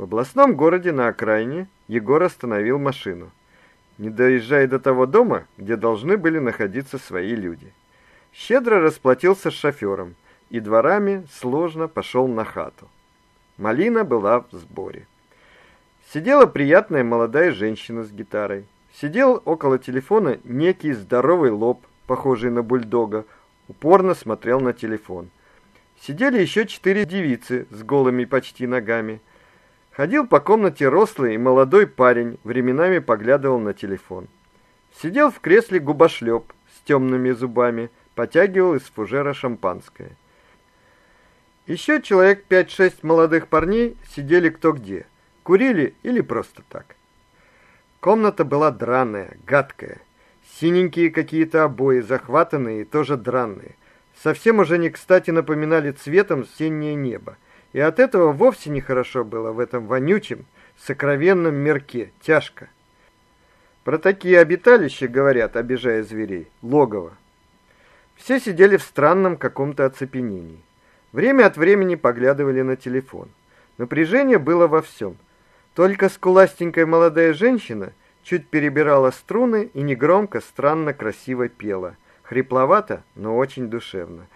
В областном городе на окраине Егор остановил машину, не доезжая до того дома, где должны были находиться свои люди. Щедро расплатился с шофером и дворами сложно пошел на хату. Малина была в сборе. Сидела приятная молодая женщина с гитарой. Сидел около телефона некий здоровый лоб, похожий на бульдога, упорно смотрел на телефон. Сидели еще четыре девицы с голыми почти ногами. Ходил по комнате рослый и молодой парень, временами поглядывал на телефон. Сидел в кресле губошлеп с темными зубами, потягивал из фужера шампанское. Еще человек пять-шесть молодых парней сидели кто где. Курили или просто так. Комната была драная, гадкая. Синенькие какие-то обои, захватанные и тоже драные. Совсем уже не кстати напоминали цветом осеннее небо. И от этого вовсе нехорошо было в этом вонючем, сокровенном мирке, тяжко. Про такие обиталища говорят, обижая зверей, логово. Все сидели в странном каком-то оцепенении. Время от времени поглядывали на телефон. Напряжение было во всем. Только скуластенькая молодая женщина чуть перебирала струны и негромко, странно красиво пела. Хрипловато, но очень душевно.